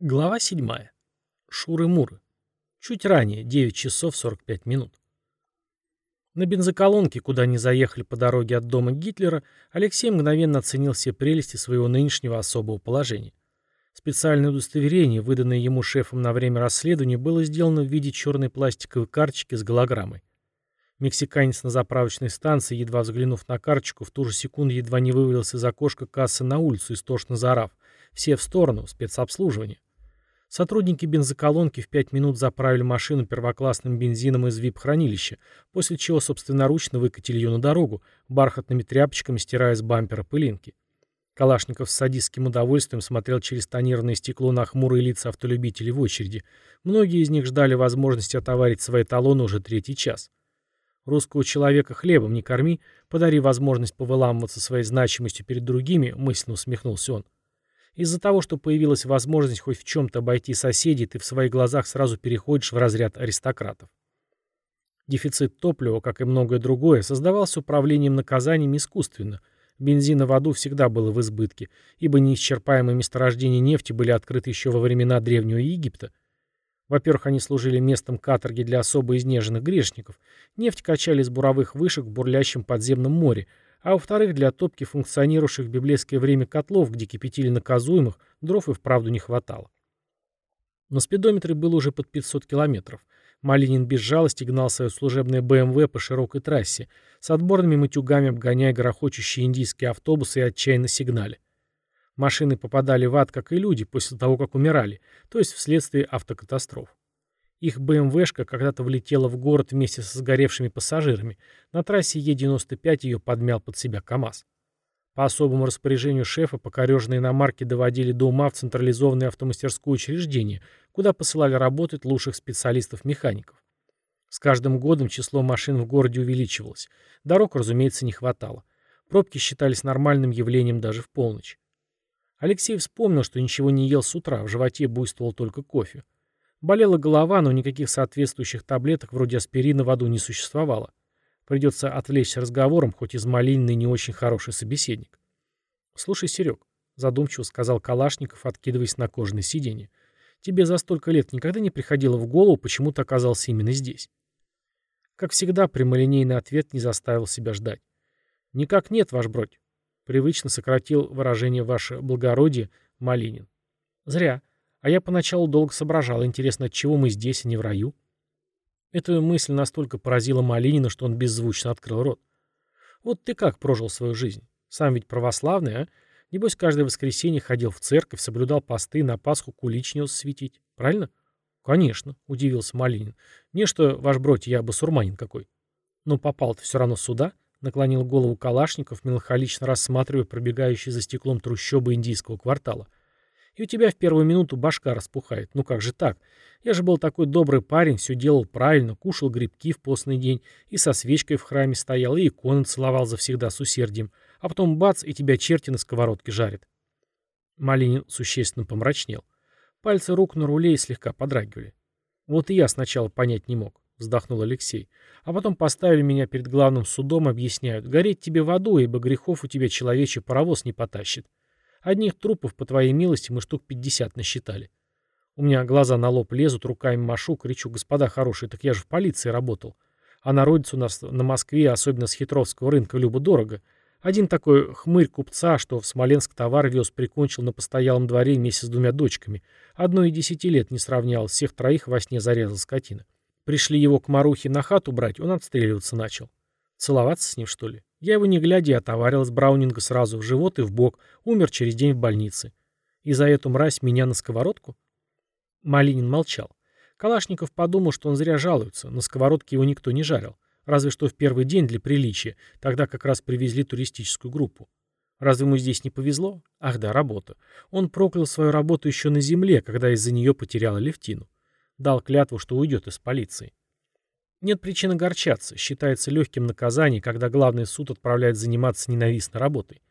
Глава 7. Шуры-муры. Чуть ранее, 9 часов 45 минут. На бензоколонке, куда они заехали по дороге от дома Гитлера, Алексей мгновенно оценил все прелести своего нынешнего особого положения. Специальное удостоверение, выданное ему шефом на время расследования, было сделано в виде черной пластиковой карточки с голограммой. Мексиканец на заправочной станции, едва взглянув на карточку, в ту же секунду едва не вывалился из окошка кассы на улицу, истошно заорав. Все в сторону, спецобслуживание. Сотрудники бензоколонки в пять минут заправили машину первоклассным бензином из вип-хранилища, после чего собственноручно выкатили ее на дорогу, бархатными тряпочками стирая с бампера пылинки. Калашников с садистским удовольствием смотрел через тонированное стекло на хмурые лица автолюбителей в очереди. Многие из них ждали возможности отоварить свои талоны уже третий час. Русского человека хлебом не корми, подари возможность повыламываться своей значимостью перед другими, мысленно усмехнулся он. Из-за того, что появилась возможность хоть в чем-то обойти соседей, ты в своих глазах сразу переходишь в разряд аристократов. Дефицит топлива, как и многое другое, создавался управлением наказанием искусственно. Бензина в аду всегда было в избытке, ибо неисчерпаемые месторождения нефти были открыты еще во времена Древнего Египта. Во-первых, они служили местом каторги для особо изнеженных грешников. Нефть качали из буровых вышек в бурлящем подземном море, а во-вторых, для топки функционировавших в библейское время котлов, где кипятили наказуемых, дров и вправду не хватало. На спидометре было уже под 500 километров. Малинин без жалости гнал свое служебное БМВ по широкой трассе, с отборными матюгами обгоняя грохочущие индийские автобусы и отчаянно сигнали. Машины попадали в ад, как и люди, после того, как умирали, то есть вследствие автокатастроф. Их БМВшка когда-то влетела в город вместе со сгоревшими пассажирами. На трассе Е-95 ее подмял под себя КАМАЗ. По особому распоряжению шефа покореженные иномарки доводили до ума в централизованное автомастерское учреждение, куда посылали работать лучших специалистов-механиков. С каждым годом число машин в городе увеличивалось. Дорог, разумеется, не хватало. Пробки считались нормальным явлением даже в полночь. Алексей вспомнил, что ничего не ел с утра, в животе буйствовал только кофе. Болела голова, но никаких соответствующих таблеток вроде аспирина в аду не существовало. Придется отвлечься разговором, хоть из Малинины не очень хороший собеседник. «Слушай, Серег», — задумчиво сказал Калашников, откидываясь на кожаное сиденье, «тебе за столько лет никогда не приходило в голову, почему ты оказался именно здесь?» Как всегда, прямолинейный ответ не заставил себя ждать. «Никак нет, ваш бродь», — привычно сократил выражение «ваше благородие» Малинин. «Зря. А я поначалу долго соображал, интересно, от чего мы здесь, а не в раю? Эта мысль настолько поразила Малинина, что он беззвучно открыл рот. Вот ты как прожил свою жизнь? Сам ведь православный, а? Небось, каждое воскресенье ходил в церковь, соблюдал посты, на Пасху кулич нес светить. Правильно? Конечно, удивился Малинин. Не что, ваш бродь, я басурманин какой. Но попал-то все равно сюда, наклонил голову Калашников, меланхолично рассматривая пробегающие за стеклом трущобы индийского квартала. И у тебя в первую минуту башка распухает. Ну как же так? Я же был такой добрый парень, все делал правильно, кушал грибки в постный день, и со свечкой в храме стоял, и иконы целовал завсегда с усердием. А потом бац, и тебя черти на сковородке жарят. Малинин существенно помрачнел. Пальцы рук на руле слегка подрагивали. Вот и я сначала понять не мог, вздохнул Алексей. А потом поставили меня перед главным судом, объясняют, гореть тебе в аду, ибо грехов у тебя человечий паровоз не потащит. Одних трупов, по твоей милости, мы штук пятьдесят насчитали. У меня глаза на лоб лезут, руками машу, кричу, господа хорошие, так я же в полиции работал. А народец у нас на Москве, особенно с хитровского рынка, любо-дорого. Один такой хмырь купца, что в Смоленск товар вез, прикончил на постоялом дворе вместе с двумя дочками. Одной и десяти лет не сравнял, всех троих во сне зарезал скотина. Пришли его к Марухе на хату брать, он отстреливаться начал. Целоваться с ним, что ли? Я его не глядя отоварил с Браунинга сразу в живот и в бок, умер через день в больнице. И за эту мразь меня на сковородку? Малинин молчал. Калашников подумал, что он зря жалуется, на сковородке его никто не жарил. Разве что в первый день для приличия, тогда как раз привезли туристическую группу. Разве ему здесь не повезло? Ах да, работа. Он проклял свою работу еще на земле, когда из-за нее потерял Левтину. Дал клятву, что уйдет из полиции. Нет причин огорчаться, считается легким наказанием, когда главный суд отправляет заниматься ненавистной работой.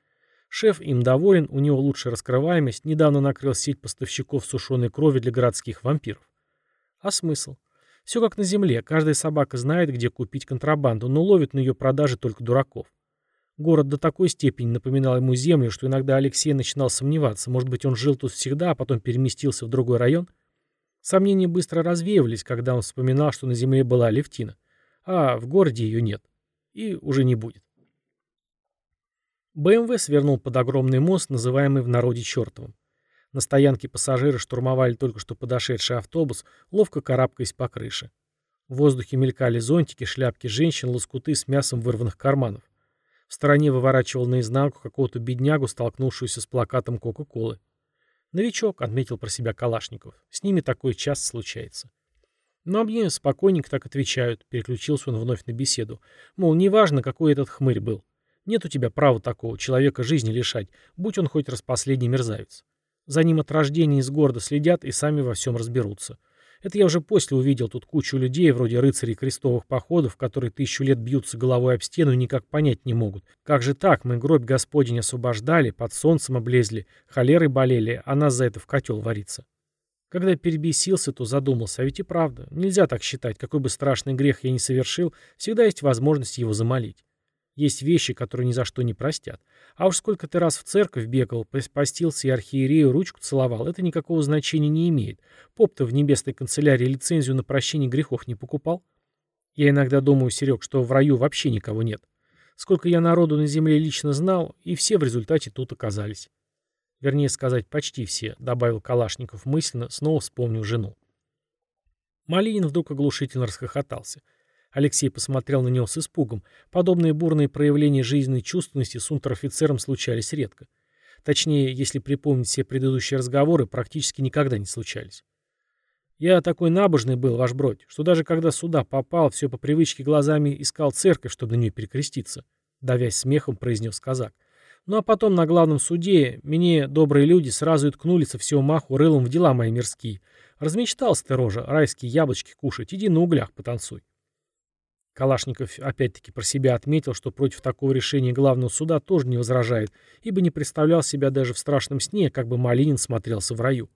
Шеф им доволен, у него лучшая раскрываемость, недавно накрыл сеть поставщиков сушеной крови для городских вампиров. А смысл? Все как на земле, каждая собака знает, где купить контрабанду, но ловит на ее продаже только дураков. Город до такой степени напоминал ему землю, что иногда Алексей начинал сомневаться, может быть, он жил тут всегда, а потом переместился в другой район? Сомнения быстро развеивались, когда он вспоминал, что на земле была Левтина, а в городе ее нет. И уже не будет. БМВ свернул под огромный мост, называемый в народе чертовым. На стоянке пассажиры штурмовали только что подошедший автобус, ловко карабкаясь по крыше. В воздухе мелькали зонтики, шляпки женщин, лоскуты с мясом вырванных карманов. В стороне выворачивал наизнанку какого-то беднягу, столкнувшуюся с плакатом Кока-Колы. «Новичок», — отметил про себя Калашников. «С ними такое часто случается». «Ну, а мне спокойненько так отвечают», — переключился он вновь на беседу. «Мол, неважно, какой этот хмырь был. Нет у тебя права такого человека жизни лишать, будь он хоть раз последний мерзавец. За ним от рождения из города следят и сами во всем разберутся. Это я уже после увидел тут кучу людей, вроде рыцарей крестовых походов, которые тысячу лет бьются головой об стену и никак понять не могут. Как же так, мы гроб Господень освобождали, под солнцем облезли, холерой болели, а нас за это в котел варится. Когда перебесился, то задумался, а ведь и правда, нельзя так считать, какой бы страшный грех я ни совершил, всегда есть возможность его замолить. Есть вещи, которые ни за что не простят. А уж сколько ты раз в церковь бегал, постился и архиерею ручку целовал, это никакого значения не имеет. Поп-то в небесной канцелярии лицензию на прощение грехов не покупал. Я иногда думаю, Серег, что в раю вообще никого нет. Сколько я народу на земле лично знал, и все в результате тут оказались. Вернее сказать, почти все, добавил Калашников мысленно, снова вспомнив жену. Малинин вдруг оглушительно расхохотался. — Алексей посмотрел на него с испугом. Подобные бурные проявления жизненной чувственности с унтер-офицером случались редко. Точнее, если припомнить все предыдущие разговоры, практически никогда не случались. Я такой набожный был, ваш бродь, что даже когда сюда попал, все по привычке глазами искал церковь, чтобы на нее перекреститься. Давясь смехом, произнес казак. Ну а потом на главном суде мне добрые люди сразу и ткнулись со всего маху рылом в дела мои мирские. Размечтался ты, рожа, райские яблочки кушать, иди на углях потанцуй. Калашников опять-таки про себя отметил, что против такого решения главного суда тоже не возражает, ибо не представлял себя даже в страшном сне, как бы Малинин смотрелся в раю.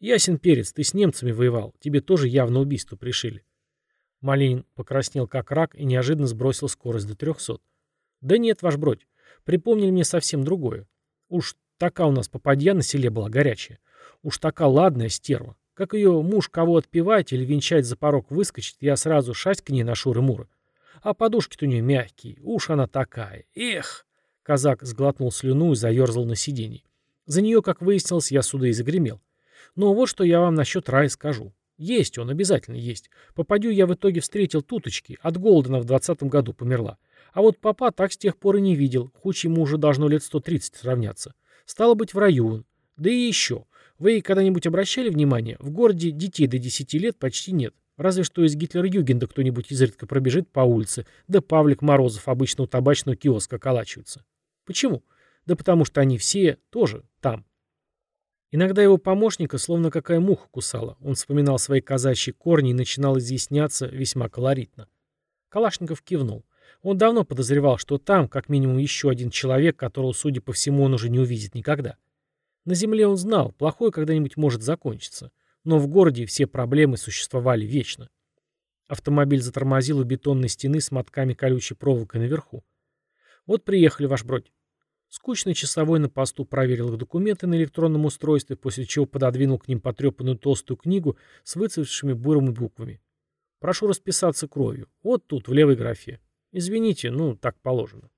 «Ясен перец, ты с немцами воевал, тебе тоже явно убийство пришили». Малинин покраснел как рак и неожиданно сбросил скорость до трехсот. «Да нет, ваш бродь, припомнили мне совсем другое. Уж такая у нас попадья на селе была горячая. Уж такая ладная стерва. Как ее муж кого отпевать или венчать за порог выскочит, я сразу шасть к ней на шуры-муры. А подушки-то у нее мягкие, уж она такая. Эх! Казак сглотнул слюну и заерзал на сиденье. За нее, как выяснилось, я сюда и загремел. Но вот что я вам насчет рая скажу. Есть он, обязательно есть. Попадю я в итоге встретил туточки. От голода она в двадцатом году померла. А вот папа так с тех пор и не видел, хоть ему уже должно лет 130 сравняться. Стало быть, в раю. Да и еще. Вы когда-нибудь обращали внимание, в городе детей до 10 лет почти нет. Разве что из Гитлер-Югенда кто-нибудь изредка пробежит по улице, да Павлик Морозов обычно у табачного киоска околачивается. Почему? Да потому что они все тоже там. Иногда его помощника словно какая муха кусала. Он вспоминал свои казачьи корни и начинал изъясняться весьма колоритно. Калашников кивнул. Он давно подозревал, что там как минимум еще один человек, которого, судя по всему, он уже не увидит никогда. На земле он знал, плохое когда-нибудь может закончиться. Но в городе все проблемы существовали вечно. Автомобиль затормозил у бетонной стены с мотками колючей проволокой наверху. «Вот приехали, ваш бродь». Скучный часовой на посту проверил их документы на электронном устройстве, после чего пододвинул к ним потрепанную толстую книгу с выцветшими бурыми буквами. «Прошу расписаться кровью. Вот тут, в левой графе. Извините, ну, так положено».